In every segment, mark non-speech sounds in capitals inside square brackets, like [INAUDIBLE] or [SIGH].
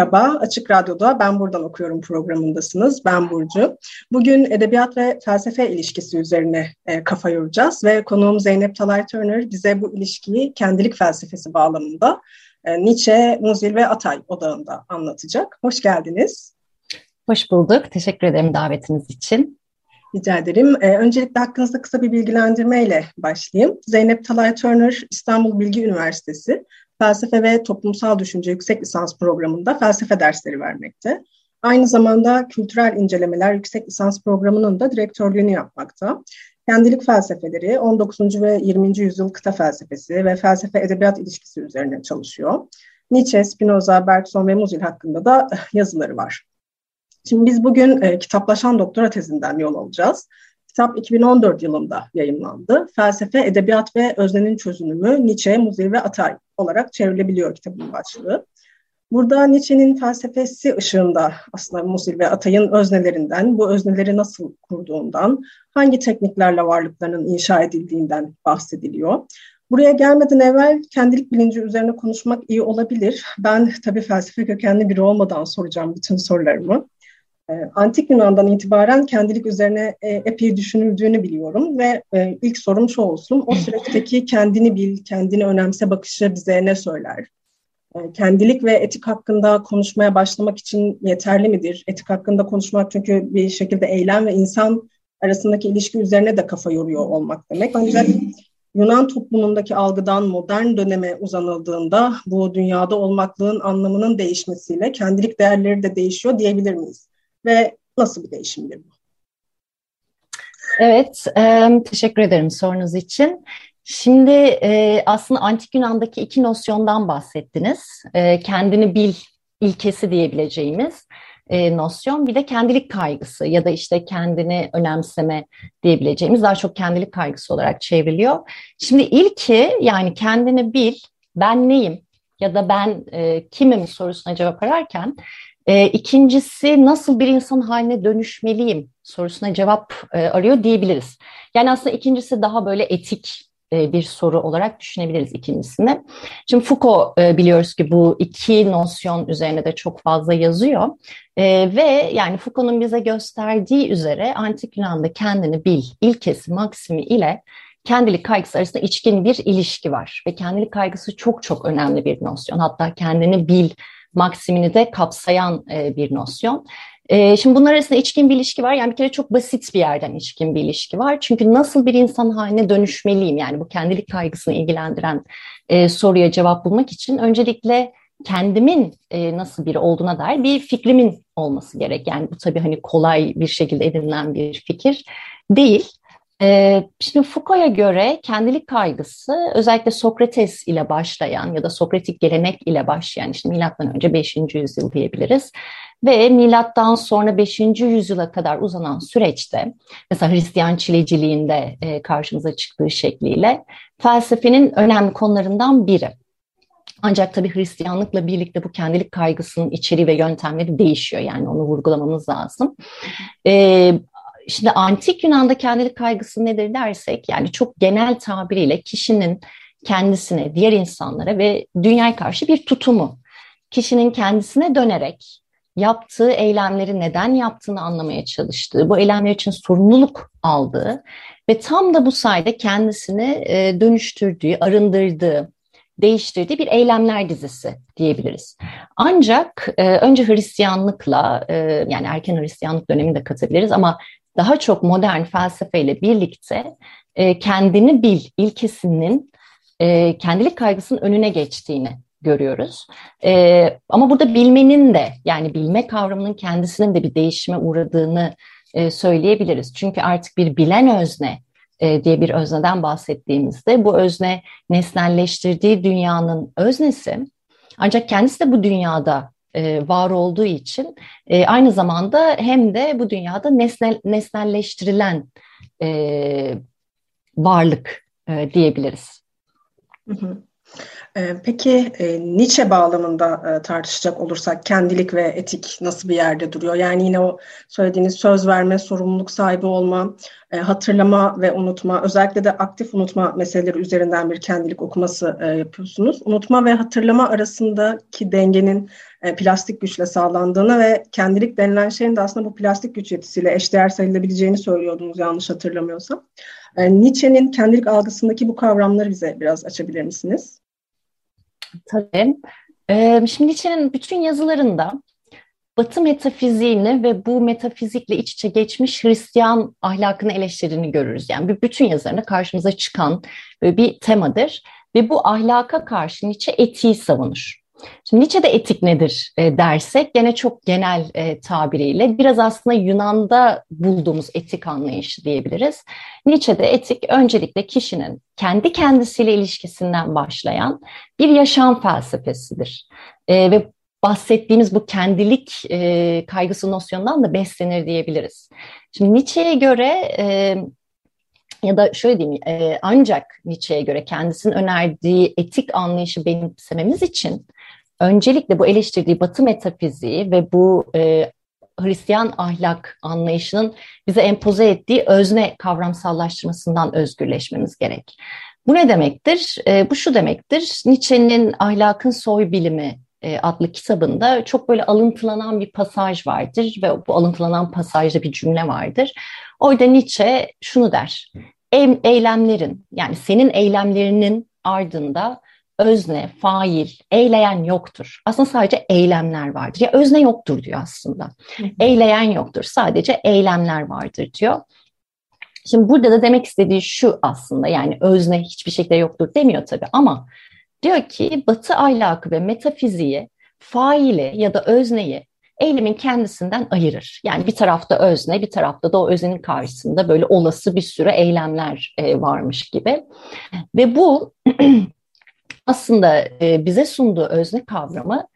Merhaba, Açık Radyo'da Ben Buradan Okuyorum programındasınız. Ben Burcu. Bugün edebiyat ve felsefe ilişkisi üzerine e, kafa yoracağız ve konuğum Zeynep Talay Turner bize bu ilişkiyi kendilik felsefesi bağlamında e, Nietzsche, Muzil ve Atay odağında anlatacak. Hoş geldiniz. Hoş bulduk. Teşekkür ederim davetiniz için. Rica ederim. Ee, öncelikle hakkınızda kısa bir bilgilendirmeyle başlayayım. Zeynep Talay Turner, İstanbul Bilgi Üniversitesi Felsefe ve Toplumsal Düşünce Yüksek Lisans Programı'nda felsefe dersleri vermekte. Aynı zamanda Kültürel İncelemeler Yüksek Lisans Programı'nın da direktörlüğünü yapmakta. Kendilik felsefeleri, 19. ve 20. yüzyıl kıta felsefesi ve felsefe-edebiyat ilişkisi üzerine çalışıyor. Nietzsche, Spinoza, Bergson ve Muzil hakkında da yazıları var. Şimdi biz bugün e, kitaplaşan doktora tezinden yol alacağız. Kitap 2014 yılında yayınlandı. Felsefe, Edebiyat ve Öznenin Çözünümü Nietzsche, Muzil ve Atay olarak çevrilebiliyor kitabın başlığı. Burada Nietzsche'nin felsefesi ışığında aslında Musil ve Atay'ın öznelerinden, bu özneleri nasıl kurduğundan, hangi tekniklerle varlıklarının inşa edildiğinden bahsediliyor. Buraya gelmeden evvel kendilik bilinci üzerine konuşmak iyi olabilir. Ben tabii felsefe kökenli biri olmadan soracağım bütün sorularımı. Ee, Antik Yunan'dan itibaren kendilik üzerine e, epey düşünüldüğünü biliyorum ve e, ilk sorum şu olsun, o süreçteki kendini bil, kendini önemse bakışı bize ne söyler? E, kendilik ve etik hakkında konuşmaya başlamak için yeterli midir? Etik hakkında konuşmak çünkü bir şekilde eylem ve insan arasındaki ilişki üzerine de kafa yoruyor olmak demek. Ancak Yunan toplumundaki algıdan modern döneme uzanıldığında bu dünyada olmaklığın anlamının değişmesiyle kendilik değerleri de değişiyor diyebilir miyiz? Ve nasıl bir değişimdir bu? Evet, e, teşekkür ederim sorunuz için. Şimdi e, aslında Antik Yunan'daki iki nosyondan bahsettiniz. E, kendini bil ilkesi diyebileceğimiz e, nosyon, bir de kendilik kaygısı ya da işte kendini önemseme diyebileceğimiz daha çok kendilik kaygısı olarak çevriliyor. Şimdi ilki yani kendini bil, ben neyim ya da ben e, kimim sorusuna cevap ararken e, ikincisi nasıl bir insan haline dönüşmeliyim sorusuna cevap e, arıyor diyebiliriz. Yani aslında ikincisi daha böyle etik e, bir soru olarak düşünebiliriz ikincisini. Şimdi Foucault e, biliyoruz ki bu iki nosyon üzerine de çok fazla yazıyor. E, ve yani Foucault'un bize gösterdiği üzere Antik Yunan'da kendini bil ilkesi maksimi ile kendilik kaygısı arasında içkin bir ilişki var. Ve kendilik kaygısı çok çok önemli bir nosyon. Hatta kendini bil maksimini de kapsayan e, bir nosyon. E, şimdi bunlar arasında içkin bir ilişki var. Yani bir kere çok basit bir yerden içkin bir ilişki var. Çünkü nasıl bir insan haline dönüşmeliyim? Yani bu kendilik kaygısını ilgilendiren e, soruya cevap bulmak için öncelikle kendimin nasıl biri olduğuna dair bir fikrimin olması gerek. Yani bu tabii hani kolay bir şekilde edinilen bir fikir değil. Şimdi Foucault'a göre kendilik kaygısı özellikle Sokrates ile başlayan ya da Sokratik gelenek ile başlayan işte milattan önce 5. yüzyıl diyebiliriz ve milattan sonra 5. yüzyıla kadar uzanan süreçte mesela Hristiyan çileciliğinde karşımıza çıktığı şekliyle felsefenin önemli konularından biri. Ancak tabii Hristiyanlıkla birlikte bu kendilik kaygısının içeriği ve yöntemleri değişiyor. Yani onu vurgulamamız lazım. Ee, Şimdi antik Yunan'da kendilik kaygısı nedir dersek yani çok genel tabiriyle kişinin kendisine, diğer insanlara ve dünyaya karşı bir tutumu. Kişinin kendisine dönerek yaptığı eylemleri neden yaptığını anlamaya çalıştığı, bu eylemler için sorumluluk aldığı ve tam da bu sayede kendisini e, dönüştürdüğü, arındırdığı, değiştirdiği bir eylemler dizisi diyebiliriz. Ancak e, önce Hristiyanlıkla e, yani erken Hristiyanlık dönemini de katabiliriz ama daha çok modern felsefeyle birlikte e, kendini bil ilkesinin e, kendilik kaygısının önüne geçtiğini görüyoruz. E, ama burada bilmenin de yani bilme kavramının kendisinin de bir değişime uğradığını e, söyleyebiliriz. Çünkü artık bir bilen özne e, diye bir özneden bahsettiğimizde bu özne nesnelleştirdiği dünyanın öznesi ancak kendisi de bu dünyada e, var olduğu için e, aynı zamanda hem de bu dünyada nesnel, nesnelleştirilen e, varlık diyebiliriz. Peki Nietzsche bağlamında tartışacak olursak kendilik ve etik nasıl bir yerde duruyor? Yani yine o söylediğiniz söz verme, sorumluluk sahibi olma, hatırlama ve unutma, özellikle de aktif unutma meseleleri üzerinden bir kendilik okuması yapıyorsunuz. Unutma ve hatırlama arasındaki dengenin plastik güçle sağlandığını ve kendilik denilen şeyin de aslında bu plastik güç yetisiyle eşdeğer sayılabileceğini söylüyordunuz yanlış hatırlamıyorsam. Nietzsche'nin kendilik algısındaki bu kavramları bize biraz açabilir misiniz? Tabii. Ee, şimdi Nietzsche'nin bütün yazılarında Batı metafiziğini ve bu metafizikle iç içe geçmiş Hristiyan ahlakını eleştirdiğini görürüz. Yani bütün yazılarında karşımıza çıkan bir temadır ve bu ahlaka karşı Nietzsche etiği savunur. Şimdi Nietzsche'de etik nedir e, dersek gene çok genel e, tabiriyle biraz aslında Yunan'da bulduğumuz etik anlayışı diyebiliriz. Nietzsche'de etik öncelikle kişinin kendi kendisiyle ilişkisinden başlayan bir yaşam felsefesidir. E, ve bahsettiğimiz bu kendilik e, kaygısı nosyonundan da beslenir diyebiliriz. Şimdi Nietzsche'ye göre e, ya da şöyle diyeyim e, ancak Nietzsche'ye göre kendisinin önerdiği etik anlayışı benimsememiz için öncelikle bu eleştirdiği Batı metafiziği ve bu e, Hristiyan ahlak anlayışının bize empoze ettiği özne kavramsallaştırmasından özgürleşmemiz gerek. Bu ne demektir? E, bu şu demektir. Nietzsche'nin Ahlakın Soy Bilimi e, adlı kitabında çok böyle alıntılanan bir pasaj vardır ve bu alıntılanan pasajda bir cümle vardır. Orada Nietzsche şunu der. Eylemlerin yani senin eylemlerinin ardında özne, fail, eyleyen yoktur. Aslında sadece eylemler vardır. Ya özne yoktur diyor aslında. Eyleyen yoktur. Sadece eylemler vardır diyor. Şimdi burada da demek istediği şu aslında yani özne hiçbir şekilde yoktur demiyor tabii ama diyor ki batı ahlakı ve metafiziği faili ya da özneyi eylemin kendisinden ayırır. Yani bir tarafta özne, bir tarafta da o öznenin karşısında böyle olası bir sürü eylemler e, varmış gibi. Ve bu [CLEARS THROAT] aslında e, bize sunduğu özne kavramı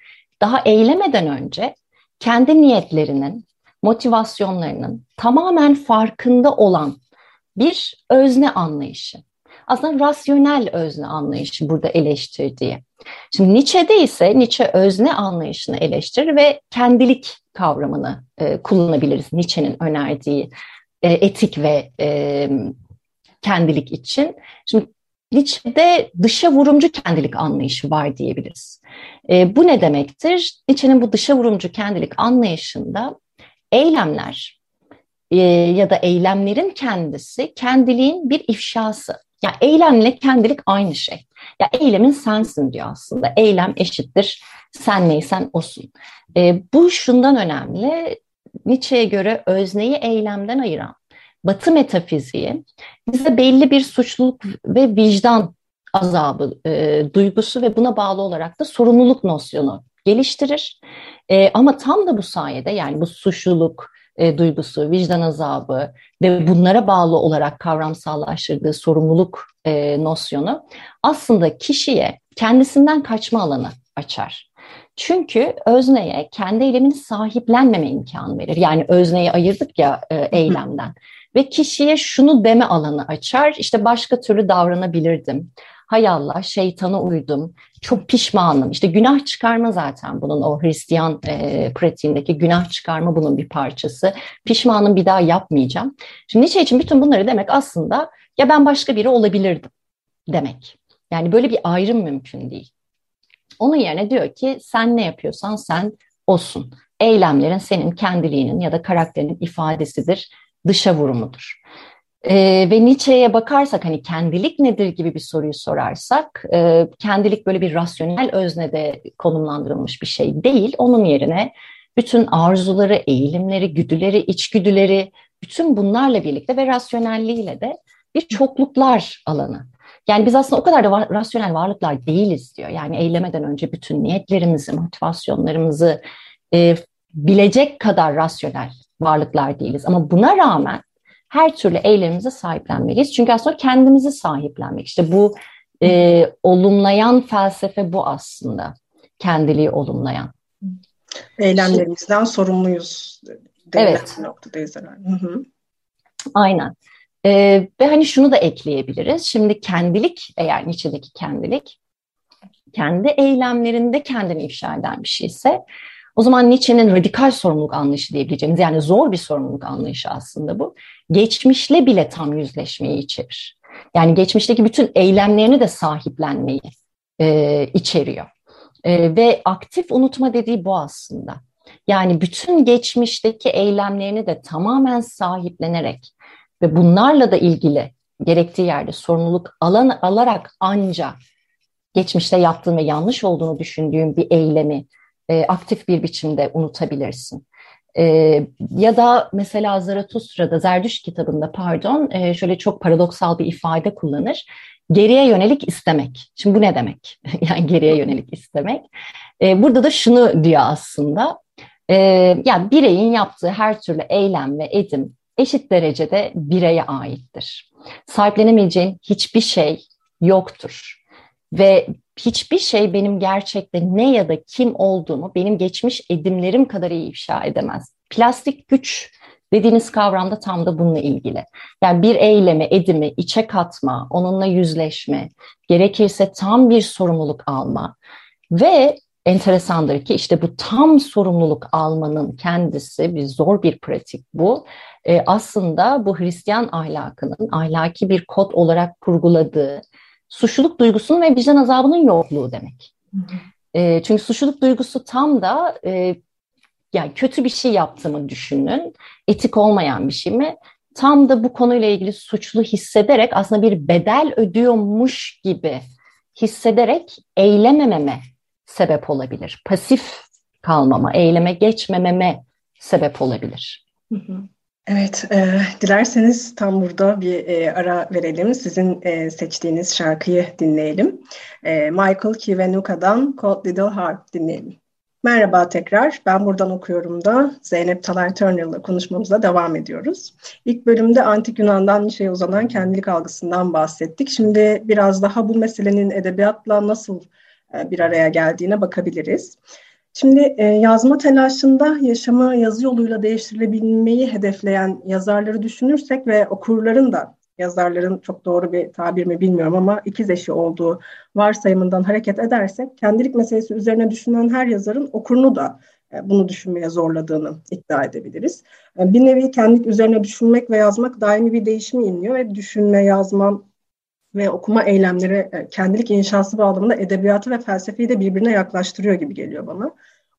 daha eylemeden önce kendi niyetlerinin, motivasyonlarının tamamen farkında olan bir özne anlayışı. Aslında rasyonel özne anlayışı burada eleştirdiği. Şimdi Nietzsche'de ise Nietzsche özne anlayışını eleştirir ve kendilik kavramını e, kullanabiliriz Nietzsche'nin önerdiği e, etik ve e, kendilik için. Şimdi Nietzsche'de dışa vurumcu kendilik anlayışı var diyebiliriz. E, bu ne demektir? Nietzsche'nin bu dışa vurumcu kendilik anlayışında eylemler e, ya da eylemlerin kendisi kendiliğin bir ifşası. Ya yani eylemle kendilik aynı şey. Ya eylemin sensin diyor aslında. Eylem eşittir sen neysen osun. E, bu şundan önemli. Nietzsche'ye göre özneyi eylemden ayıran Batı metafiziği bize belli bir suçluluk ve vicdan azabı e, duygusu ve buna bağlı olarak da sorumluluk nosyonu geliştirir. E, ama tam da bu sayede yani bu suçluluk e, duygusu, vicdan azabı ve bunlara bağlı olarak kavramsallaştırdığı sorumluluk e, nosyonu aslında kişiye kendisinden kaçma alanı açar. Çünkü özneye kendi eylemini sahiplenmeme imkanı verir. Yani özneyi ayırdık ya e, eylemden ve kişiye şunu deme alanı açar. İşte başka türlü davranabilirdim. Hay Allah şeytana uydum. Çok pişmanım. İşte günah çıkarma zaten bunun o Hristiyan e, pratiğindeki günah çıkarma bunun bir parçası. Pişmanım bir daha yapmayacağım. Şimdi Nietzsche için bütün bunları demek aslında ya ben başka biri olabilirdim demek. Yani böyle bir ayrım mümkün değil. Onun yerine diyor ki sen ne yapıyorsan sen olsun. Eylemlerin senin kendiliğinin ya da karakterinin ifadesidir dışa vurumudur. E, ve Nietzsche'ye bakarsak hani kendilik nedir gibi bir soruyu sorarsak e, kendilik böyle bir rasyonel öznede konumlandırılmış bir şey değil. Onun yerine bütün arzuları, eğilimleri, güdüleri, içgüdüleri bütün bunlarla birlikte ve rasyonelliğiyle de bir çokluklar alanı. Yani biz aslında o kadar da rasyonel varlıklar değiliz diyor. Yani eylemeden önce bütün niyetlerimizi, motivasyonlarımızı e, bilecek kadar rasyonel varlıklar değiliz. Ama buna rağmen her türlü eylemimize sahiplenmeliyiz. Çünkü aslında kendimizi sahiplenmek. İşte bu e, olumlayan felsefe bu aslında. Kendiliği olumlayan. Eylemlerimizden Şimdi, sorumluyuz. Evet. Noktadayız herhalde. Hı hı. Aynen. Ee, ve hani şunu da ekleyebiliriz. Şimdi kendilik, eğer Nietzsche'deki kendilik, kendi eylemlerinde kendini ifşa eden bir şeyse, o zaman Nietzsche'nin radikal sorumluluk anlayışı diyebileceğimiz, yani zor bir sorumluluk anlayışı aslında bu, geçmişle bile tam yüzleşmeyi içerir. Yani geçmişteki bütün eylemlerini de sahiplenmeyi e, içeriyor. E, ve aktif unutma dediği bu aslında. Yani bütün geçmişteki eylemlerini de tamamen sahiplenerek ve bunlarla da ilgili gerektiği yerde sorumluluk alan, alarak ancak geçmişte yaptığın ve yanlış olduğunu düşündüğün bir eylemi e, aktif bir biçimde unutabilirsin. E, ya da mesela Zarathustra'da, Zerdüş kitabında pardon, e, şöyle çok paradoksal bir ifade kullanır. Geriye yönelik istemek. Şimdi bu ne demek? [LAUGHS] yani geriye yönelik istemek. E, burada da şunu diyor aslında. E, yani bireyin yaptığı her türlü eylem ve edim eşit derecede bireye aittir. Sahiplenemeyeceğin hiçbir şey yoktur. Ve hiçbir şey benim gerçekte ne ya da kim olduğumu benim geçmiş edimlerim kadar iyi ifşa edemez. Plastik güç dediğiniz kavramda tam da bununla ilgili. Yani bir eylemi, edimi içe katma, onunla yüzleşme, gerekirse tam bir sorumluluk alma ve enteresandır ki işte bu tam sorumluluk almanın kendisi bir zor bir pratik bu. E, aslında bu Hristiyan ahlakının ahlaki bir kod olarak kurguladığı suçluluk duygusunun ve vicdan azabının yokluğu demek. E, çünkü suçluluk duygusu tam da e, yani kötü bir şey yaptığımı düşünün, etik olmayan bir şey mi? Tam da bu konuyla ilgili suçlu hissederek aslında bir bedel ödüyormuş gibi hissederek eylemememe sebep olabilir. Pasif kalmama, eyleme geçmememe sebep olabilir. Evet, e, dilerseniz tam burada bir e, ara verelim. Sizin e, seçtiğiniz şarkıyı dinleyelim. E, Michael Kivenuka'dan Cold Little Heart dinleyelim. Merhaba tekrar, ben buradan okuyorum da Zeynep Talay Turner'la konuşmamıza devam ediyoruz. İlk bölümde Antik Yunan'dan şeye uzanan kendilik algısından bahsettik. Şimdi biraz daha bu meselenin edebiyatla nasıl e, bir araya geldiğine bakabiliriz. Şimdi e, yazma telaşında yaşamı yazı yoluyla değiştirilebilmeyi hedefleyen yazarları düşünürsek ve okurların da yazarların çok doğru bir tabir mi bilmiyorum ama ikiz eşi olduğu varsayımından hareket edersek kendilik meselesi üzerine düşünen her yazarın okurunu da e, bunu düşünmeye zorladığını iddia edebiliriz. Bir nevi kendilik üzerine düşünmek ve yazmak daimi bir değişimi inliyor ve düşünme, yazma, ve okuma eylemleri e, kendilik inşası bağlamında edebiyatı ve felsefeyi de birbirine yaklaştırıyor gibi geliyor bana.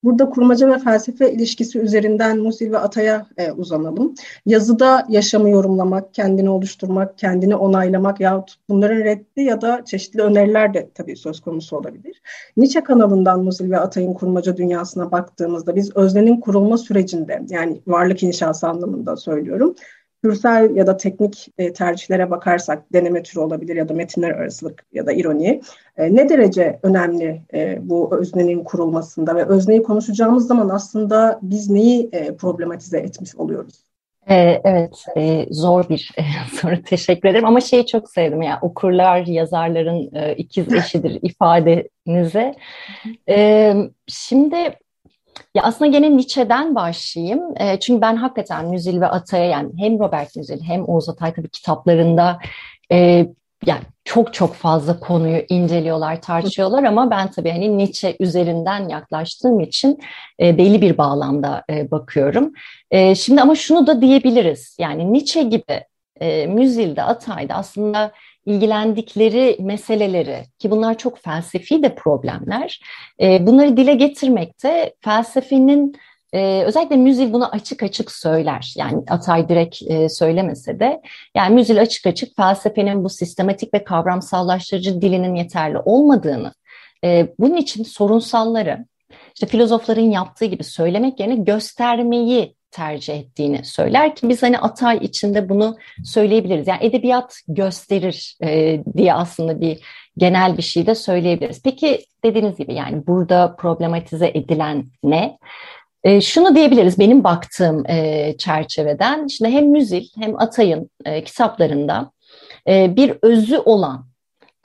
Burada kurmaca ve felsefe ilişkisi üzerinden Musil ve Atay'a e, uzanalım. Yazıda yaşamı yorumlamak, kendini oluşturmak, kendini onaylamak yahut bunların reddi ya da çeşitli öneriler de tabii söz konusu olabilir. Nietzsche kanalından Musil ve Atay'ın kurmaca dünyasına baktığımızda biz öznenin kurulma sürecinde yani varlık inşası anlamında söylüyorum Türsel ya da teknik e, tercihlere bakarsak deneme türü olabilir ya da metinler arasılık ya da ironi. E, ne derece önemli e, bu öznenin kurulmasında ve özneyi konuşacağımız zaman aslında biz neyi e, problematize etmiş oluyoruz? Ee, evet, e, zor bir e, [LAUGHS] soru. Teşekkür ederim. Ama şeyi çok sevdim ya, yani okurlar yazarların e, ikiz eşidir ifadenize. E, şimdi ya aslında gene Nietzsche'den başlayayım. E, çünkü ben hakikaten Müzil ve Atay'a yani hem Robert Müzil hem Oğuz Atay tabii kitaplarında e, yani çok çok fazla konuyu inceliyorlar, tartışıyorlar ama ben tabii hani Nietzsche üzerinden yaklaştığım için e, belli bir bağlamda e, bakıyorum. E, şimdi ama şunu da diyebiliriz. Yani Nietzsche gibi e, Müzil'de, Atay'da aslında ilgilendikleri meseleleri ki bunlar çok felsefi de problemler e, bunları dile getirmekte felsefenin e, özellikle Müzil bunu açık açık söyler. Yani Atay direkt e, söylemese de yani Müzil açık açık felsefenin bu sistematik ve kavramsallaştırıcı dilinin yeterli olmadığını e, bunun için sorunsalları işte filozofların yaptığı gibi söylemek yerine göstermeyi tercih ettiğini söyler ki biz hani Atay içinde bunu söyleyebiliriz. Yani edebiyat gösterir e, diye aslında bir genel bir şey de söyleyebiliriz. Peki dediğiniz gibi yani burada problematize edilen ne? E, şunu diyebiliriz benim baktığım e, çerçeveden, şimdi hem Müzil hem Atay'ın e, kitaplarında e, bir özü olan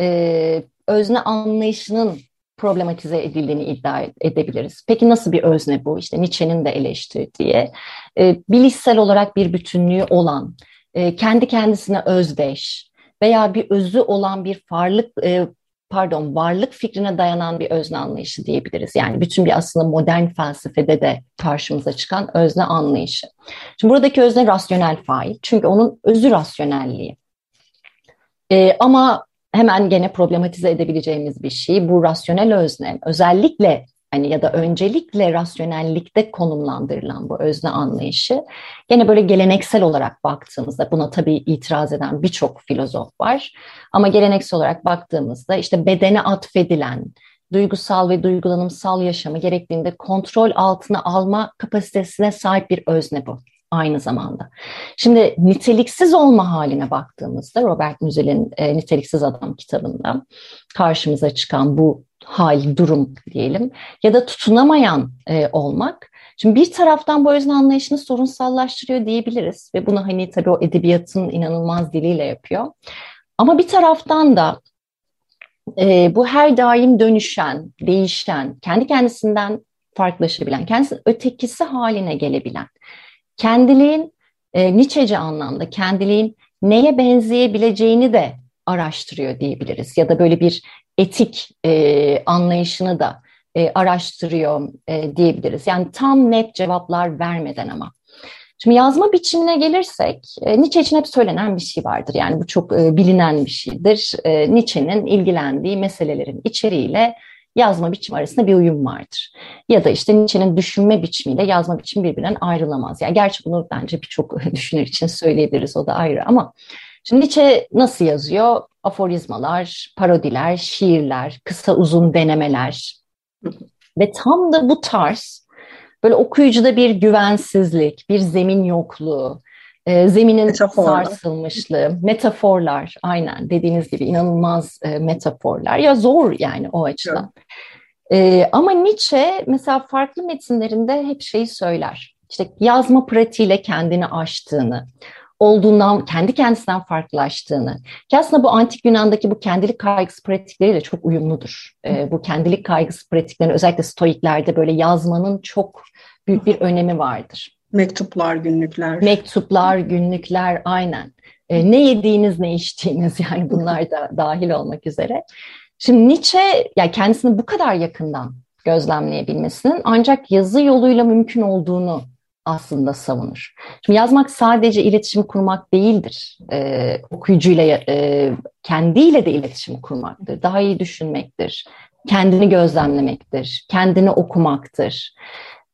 e, özne anlayışının problematize edildiğini iddia edebiliriz. Peki nasıl bir özne bu? İşte Nietzsche'nin de eleştirdiği, e, bilişsel olarak bir bütünlüğü olan, e, kendi kendisine özdeş veya bir özü olan bir varlık, e, pardon varlık fikrine dayanan bir özne anlayışı diyebiliriz. Yani bütün bir aslında modern felsefede de karşımıza çıkan özne anlayışı. Şimdi buradaki özne rasyonel fail. Çünkü onun özü rasyonelliği. E, ama hemen gene problematize edebileceğimiz bir şey bu rasyonel özne. Özellikle hani ya da öncelikle rasyonellikte konumlandırılan bu özne anlayışı gene böyle geleneksel olarak baktığımızda buna tabii itiraz eden birçok filozof var ama geleneksel olarak baktığımızda işte bedene atfedilen duygusal ve duygulanımsal yaşamı gerektiğinde kontrol altına alma kapasitesine sahip bir özne bu aynı zamanda. Şimdi niteliksiz olma haline baktığımızda Robert Musil'in e, Niteliksiz Adam kitabında karşımıza çıkan bu hal, durum diyelim ya da tutunamayan e, olmak. Şimdi bir taraftan bu özne anlayışını sorunsallaştırıyor diyebiliriz ve bunu hani tabii o edebiyatın inanılmaz diliyle yapıyor. Ama bir taraftan da e, bu her daim dönüşen, değişen, kendi kendisinden farklılaşabilen, kendisinin ötekisi haline gelebilen, kendiliğin e, Nietzsche'ci anlamda kendiliğin neye benzeyebileceğini de araştırıyor diyebiliriz. Ya da böyle bir etik e, anlayışını da e, araştırıyor e, diyebiliriz. Yani tam net cevaplar vermeden ama. Şimdi yazma biçimine gelirsek, e, Nietzsche için hep söylenen bir şey vardır. Yani bu çok e, bilinen bir şeydir. E, Nietzsche'nin ilgilendiği meselelerin içeriğiyle yazma biçimi arasında bir uyum vardır. Ya da işte Nietzsche'nin düşünme biçimiyle yazma biçimi birbirinden ayrılamaz. Yani gerçi bunu bence birçok [LAUGHS] düşünür için söyleyebiliriz o da ayrı ama şimdi Nietzsche nasıl yazıyor? Aforizmalar, parodiler, şiirler, kısa uzun denemeler ve tam da bu tarz böyle okuyucuda bir güvensizlik, bir zemin yokluğu, e, zeminin metaforlar. sarsılmışlığı, metaforlar aynen dediğiniz gibi inanılmaz e, metaforlar. Ya zor yani o açıdan. E, ama Nietzsche mesela farklı metinlerinde hep şeyi söyler. İşte yazma pratiğiyle kendini aştığını, olduğundan, kendi kendisinden farklılaştığını. Ki aslında bu antik Yunan'daki bu kendilik kaygısı pratikleriyle çok uyumludur. E, bu kendilik kaygısı pratiklerinin özellikle stoiklerde böyle yazmanın çok büyük bir önemi vardır. Mektuplar, günlükler. Mektuplar, günlükler aynen. E, ne yediğiniz, ne içtiğiniz [LAUGHS] yani bunlar da dahil olmak üzere. Şimdi Nietzsche yani kendisini bu kadar yakından gözlemleyebilmesinin ancak yazı yoluyla mümkün olduğunu aslında savunur. Şimdi yazmak sadece iletişim kurmak değildir. Ee, okuyucuyla, e, kendiyle de iletişim kurmaktır. Daha iyi düşünmektir. Kendini gözlemlemektir. Kendini okumaktır.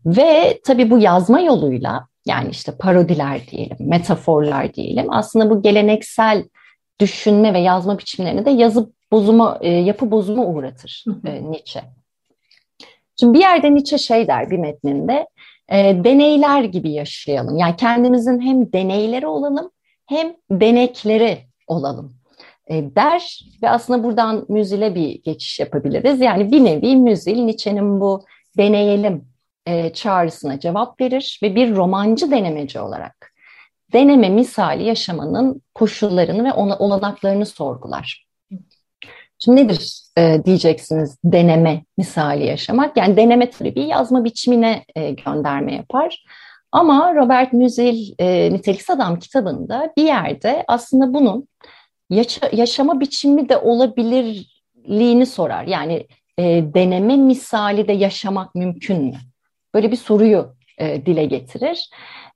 Ve tabii bu yazma yoluyla yani işte parodiler diyelim, metaforlar diyelim aslında bu geleneksel düşünme ve yazma biçimlerini de yazı bozuma, e, yapı bozuma uğratır e, Nietzsche. Şimdi bir yerde Nietzsche şey der bir metninde, e, deneyler gibi yaşayalım. Yani kendimizin hem deneyleri olalım hem denekleri olalım e, der ve aslında buradan müzile bir geçiş yapabiliriz. Yani bir nevi müzil Nietzsche'nin bu deneyelim e, çağrısına cevap verir ve bir romancı denemeci olarak deneme misali yaşamanın koşullarını ve ona olanaklarını sorgular. Şimdi nedir e, diyeceksiniz deneme misali yaşamak? Yani deneme tabii bir yazma biçimine e, gönderme yapar. Ama Robert Musil e, Niteliksiz Adam kitabında bir yerde aslında bunun yaşa, yaşama biçimi de olabilirliğini sorar. Yani e, deneme misali de yaşamak mümkün mü? Böyle bir soruyu e, dile getirir.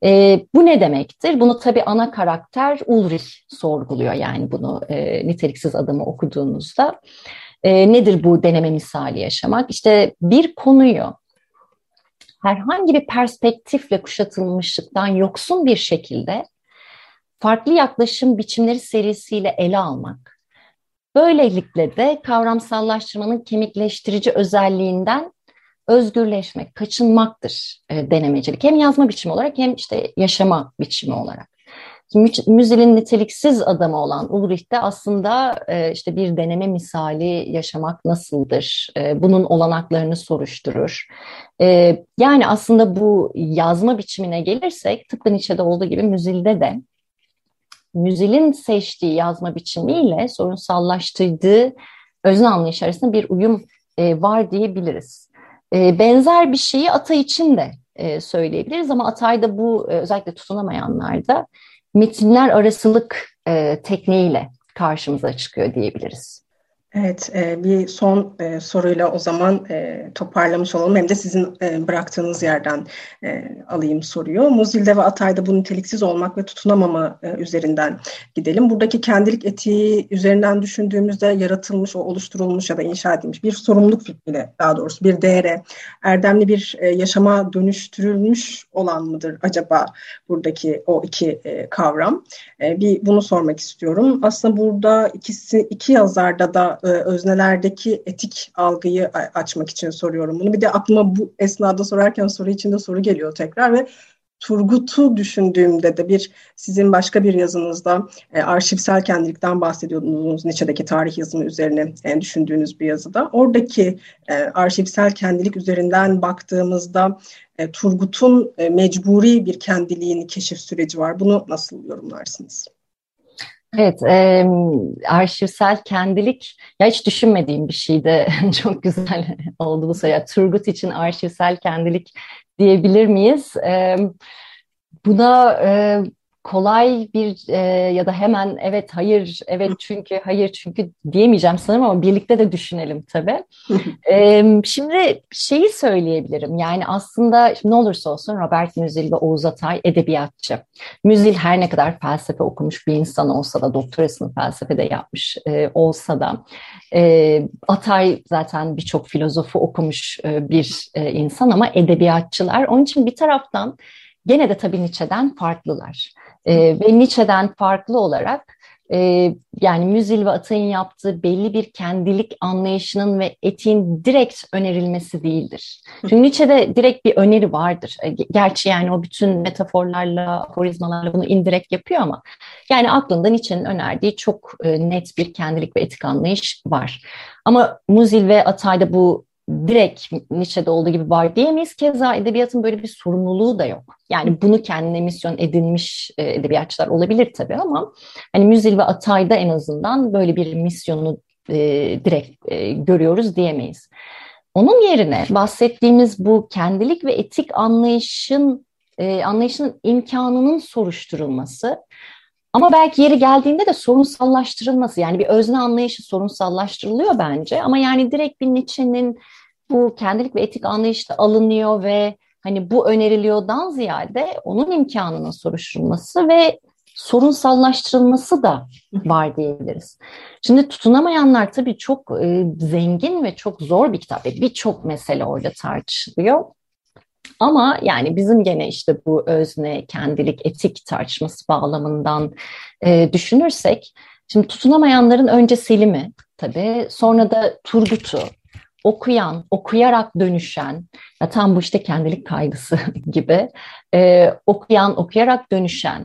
E, bu ne demektir? Bunu tabii ana karakter Ulrich sorguluyor yani bunu e, niteliksiz adamı okuduğunuzda. E, nedir bu deneme misali yaşamak? İşte bir konuyu herhangi bir perspektifle kuşatılmışlıktan yoksun bir şekilde farklı yaklaşım biçimleri serisiyle ele almak. Böylelikle de kavramsallaştırmanın kemikleştirici özelliğinden özgürleşmek, kaçınmaktır e, denemecilik. Hem yazma biçimi olarak hem işte yaşama biçimi olarak. Müzil'in niteliksiz adamı olan Ulrich de aslında e, işte bir deneme misali yaşamak nasıldır? E, bunun olanaklarını soruşturur. E, yani aslında bu yazma biçimine gelirsek tıpkı Nietzsche'de olduğu gibi Müzil'de de Müzil'in seçtiği yazma biçimiyle sorunsallaştırdığı özne anlayış arasında bir uyum e, var diyebiliriz. E, benzer bir şeyi Ata için de e, söyleyebiliriz ama Atay'da bu e, özellikle tutunamayanlarda metinler arasılık e, tekniğiyle karşımıza çıkıyor diyebiliriz. Evet, e, bir son e, soruyla o zaman e, toparlamış olalım. Hem de sizin bıraktığınız yerden alayım soruyu. Muzil'de ve Atay'da bu niteliksiz olmak ve tutunamama üzerinden gidelim. Buradaki kendilik etiği üzerinden düşündüğümüzde yaratılmış, o oluşturulmuş ya da inşa edilmiş bir sorumluluk fikriyle daha doğrusu bir değere, erdemli bir yaşama dönüştürülmüş olan mıdır acaba buradaki o iki kavram? Bir bunu sormak istiyorum. Aslında burada ikisi iki yazarda da e, öznelerdeki etik algıyı açmak için soruyorum bunu. Bir de aklıma bu esnada sorarken soru içinde soru geliyor tekrar ve Turgut'u düşündüğümde de bir sizin başka bir yazınızda e, arşivsel kendilikten bahsediyordunuz Nietzsche'deki tarih yazımı üzerine e, düşündüğünüz bir yazıda. Oradaki e, arşivsel kendilik üzerinden baktığımızda e, Turgut'un e, mecburi bir kendiliğini keşif süreci var. Bunu nasıl yorumlarsınız? Evet, e, arşivsel kendilik ya hiç düşünmediğim bir şeydi. [LAUGHS] Çok güzel oldu bu soru. Turgut için arşivsel kendilik diyebilir miyiz? E, buna e, kolay bir e, ya da hemen evet hayır evet çünkü hayır çünkü diyemeyeceğim sanırım ama birlikte de düşünelim tabii. [LAUGHS] e, şimdi şeyi söyleyebilirim yani aslında ne olursa olsun Robert Müzil ve Oğuz Atay edebiyatçı. Müzil her ne kadar felsefe okumuş bir insan olsa da doktorasını felsefede yapmış e, olsa da e, Atay zaten birçok filozofu okumuş e, bir e, insan ama edebiyatçılar. Onun için bir taraftan gene de tabii Nietzsche'den farklılar. E, ve Nietzsche'den farklı olarak e, yani Müzil ve Atay'ın yaptığı belli bir kendilik anlayışının ve etiğin direkt önerilmesi değildir. Çünkü Nietzsche'de direkt bir öneri vardır. E, gerçi yani o bütün metaforlarla, aforizmalarla bunu indirekt yapıyor ama yani aklında Nietzsche'nin önerdiği çok e, net bir kendilik ve etik anlayış var. Ama Muzil ve Atay'da bu direkt Nietzsche'de olduğu gibi var diyemeyiz. Keza edebiyatın böyle bir sorumluluğu da yok. Yani bunu kendine misyon edinmiş e, edebiyatçılar olabilir tabii ama hani Müzil ve Atay'da en azından böyle bir misyonu e, direkt e, görüyoruz diyemeyiz. Onun yerine bahsettiğimiz bu kendilik ve etik anlayışın e, anlayışının imkanının soruşturulması ama belki yeri geldiğinde de sorunsallaştırılması yani bir özne anlayışı sorunsallaştırılıyor bence ama yani direkt bir Nietzsche'nin bu kendilik ve etik anlayışta alınıyor ve hani bu öneriliyordan ziyade onun imkanının soruşturulması ve sorunsallaştırılması da var diyebiliriz. Şimdi tutunamayanlar tabii çok e, zengin ve çok zor bir kitap. Birçok mesele orada tartışılıyor. Ama yani bizim gene işte bu özne, kendilik, etik tartışması bağlamından e, düşünürsek, şimdi tutunamayanların önce Selim'i tabii, sonra da Turgut'u, okuyan, okuyarak dönüşen, ya tam bu işte kendilik kaygısı [LAUGHS] gibi, e, okuyan, okuyarak dönüşen,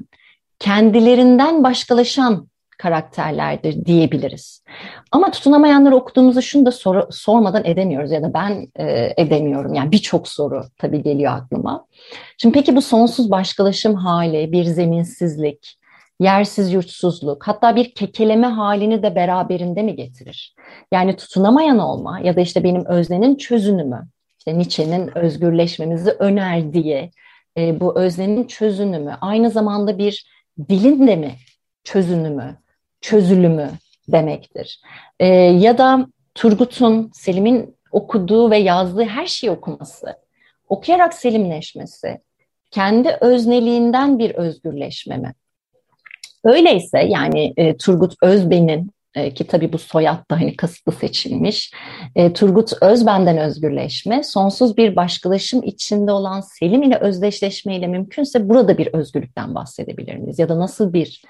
kendilerinden başkalaşan karakterlerdir diyebiliriz. Ama tutunamayanları okuduğumuzda şunu da sor, sormadan edemiyoruz ya da ben e, edemiyorum. Yani birçok soru tabii geliyor aklıma. Şimdi peki bu sonsuz başkalaşım hali, bir zeminsizlik, yersiz yurtsuzluk, hatta bir kekeleme halini de beraberinde mi getirir? Yani tutunamayan olma ya da işte benim öznenin çözünümü, işte Nietzsche'nin özgürleşmemizi önerdiği e, bu öznenin çözünümü aynı zamanda bir dilin de mi çözünümü, çözülümü demektir. E, ya da Turgut'un, Selim'in okuduğu ve yazdığı her şeyi okuması, okuyarak selimleşmesi, kendi özneliğinden bir özgürleşme mi? Öyleyse yani e, Turgut Özben'in e, ki tabii bu soyad da hani kasıtlı seçilmiş. E, Turgut Özben'den özgürleşme, sonsuz bir başkalaşım içinde olan Selim ile özdeşleşmeyle mümkünse burada bir özgürlükten bahsedebilir miyiz? Ya da nasıl bir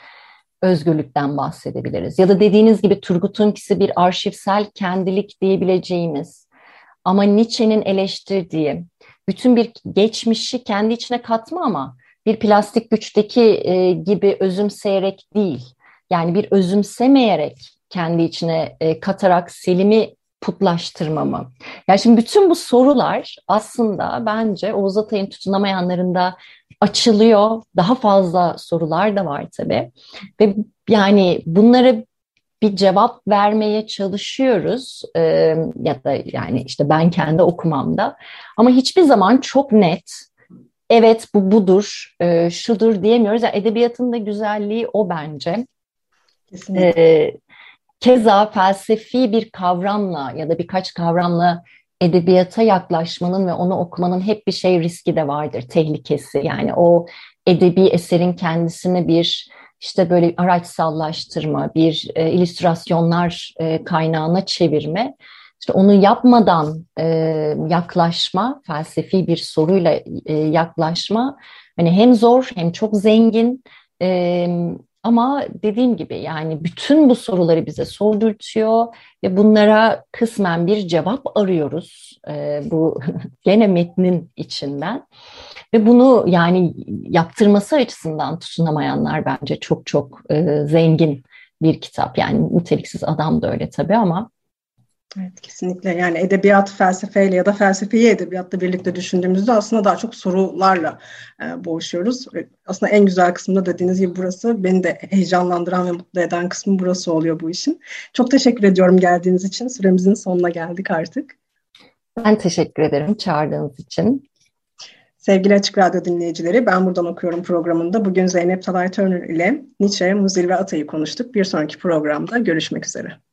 özgürlükten bahsedebiliriz? Ya da dediğiniz gibi Turgut'unkisi bir arşivsel kendilik diyebileceğimiz ama Nietzsche'nin eleştirdiği bütün bir geçmişi kendi içine katma ama bir plastik güçteki e, gibi özümseyerek değil. Yani bir özümsemeyerek kendi içine e, katarak Selim'i putlaştırma mı? Yani şimdi bütün bu sorular aslında bence Oğuz Atay'ın tutunamayanlarında açılıyor. Daha fazla sorular da var tabii. Ve yani bunlara bir cevap vermeye çalışıyoruz ee, ya da yani işte ben kendi okumamda ama hiçbir zaman çok net evet bu budur e, şudur diyemiyoruz. Yani edebiyatın da güzelliği o bence. Kesinlikle. Ee, keza felsefi bir kavramla ya da birkaç kavramla edebiyata yaklaşmanın ve onu okumanın hep bir şey riski de vardır, tehlikesi. Yani o edebi eserin kendisini bir işte böyle araçsallaştırma, bir e, illüstrasyonlar e, kaynağına çevirme, işte onu yapmadan e, yaklaşma, felsefi bir soruyla e, yaklaşma, hani hem zor hem çok zengin e, ama dediğim gibi yani bütün bu soruları bize sordurtuyor ve bunlara kısmen bir cevap arıyoruz e, bu [LAUGHS] gene metnin içinden. Ve bunu yani yaptırması açısından tutunamayanlar bence çok çok e, zengin bir kitap. Yani niteliksiz adam da öyle tabii ama Evet kesinlikle yani edebiyat felsefeyle ya da felsefeyi edebiyatla birlikte düşündüğümüzde aslında daha çok sorularla e, boğuşuyoruz. Aslında en güzel kısmı da dediğiniz gibi burası beni de heyecanlandıran ve mutlu eden kısmı burası oluyor bu işin. Çok teşekkür ediyorum geldiğiniz için. Süremizin sonuna geldik artık. Ben teşekkür ederim çağırdığınız için. Sevgili Açık Radyo dinleyicileri, Ben Buradan Okuyorum programında bugün Zeynep Talay Turner ile Nietzsche, Muzil ve Atay'ı konuştuk. Bir sonraki programda görüşmek üzere.